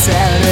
said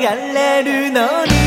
涙と流れるのに